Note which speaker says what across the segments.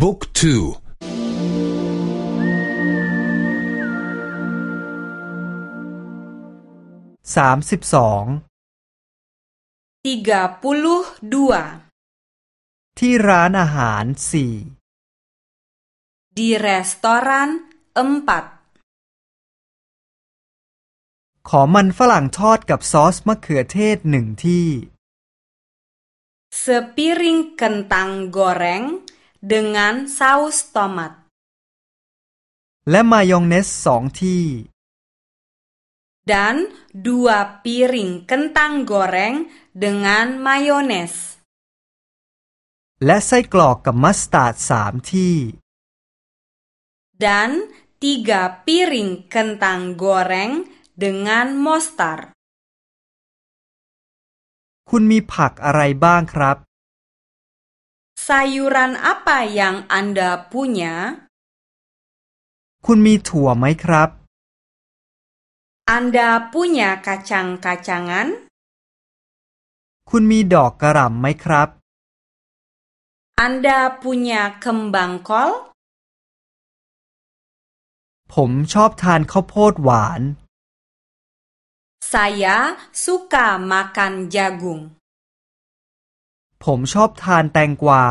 Speaker 1: บุ๊กทูสามสิบสอง
Speaker 2: สิาปุลุสัว
Speaker 1: ที่ร้านอาหารสี่
Speaker 2: ดีรีสตอรันเอ็มป
Speaker 1: ขอมันฝรั่งทอดกับซอสมะเขือเทศหนึ่งที่
Speaker 2: Sepiring kentang goreng dengan saus tomat
Speaker 1: และมายองเนสสองที่
Speaker 2: dan dua piring kentang goreng dengan mayones
Speaker 1: และไส้กรอกกับมัสตาร์ดสามที่
Speaker 2: dan tiga piring kentang goreng dengan m u s t a r d
Speaker 1: คุณมีผักอะไรบ้างครับ
Speaker 2: Sayuran apa yang Anda punya?
Speaker 1: คุณมีถั่วไหมครับ
Speaker 2: Anda punya kacang-kacangan?
Speaker 1: คุณมีดอกกระหล่ำไหมครับ
Speaker 2: Anda punya kembang kol?
Speaker 1: ผมชอบทานข้าวโพดหวาน
Speaker 2: Saya suka makan jagung.
Speaker 1: ผมชอบทานแตงกวา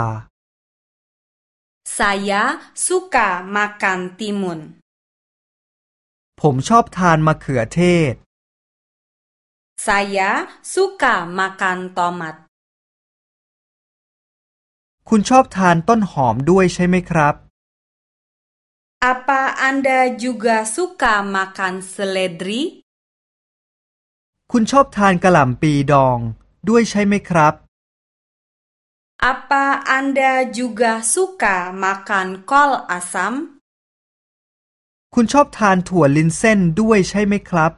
Speaker 2: Saya suka makan timun
Speaker 1: ผมชอบทานมะเขือเทศ
Speaker 2: Saya suka makan tomat
Speaker 1: คุณชอบทานต้นหอมด้วยใช่ไหมครับ
Speaker 2: Apa Anda juga suka makan seledri?
Speaker 1: คุณชอบทานกะหล่ำปีดองด้วยใช่ไหมครับ
Speaker 2: Apa Anda juga suka makan kol asam?
Speaker 1: คุณชอบทานถั่วลินเส้นด้วยใช่ไหมครับ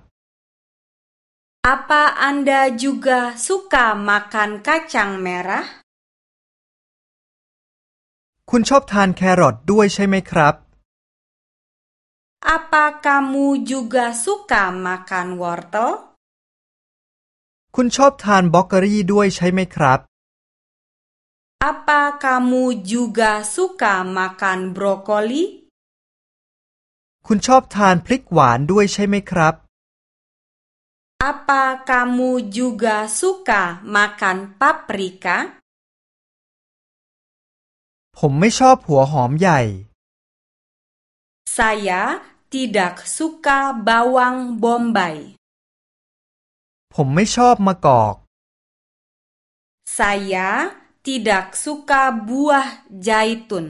Speaker 2: Apa Anda juga suka makan kacang merah?
Speaker 1: คุณชอบทานแครอทด้วยใช่ไหมครับ
Speaker 2: Apa kamu juga suka makan wortel?
Speaker 1: คุณชอบทานบล็อกเกอรี่ด้วยใช่ไหมครับ
Speaker 2: Apa kamu juga suka makan brokoli?
Speaker 1: คุณชอบทานพริกหวานด้วยใช่ไหมครับ
Speaker 2: Apa kamu juga suka makan paprika?
Speaker 1: ผมไม่ชอบหัวหอมใหญ่
Speaker 2: Saya tidak suka bawang bombay.
Speaker 1: ผมไม่ชอบมะกอก
Speaker 2: Saya tidak suka buah jaitun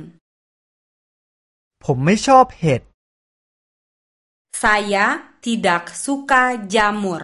Speaker 1: ผมไม่ชอบเห็ด
Speaker 2: saya tidak suka jamur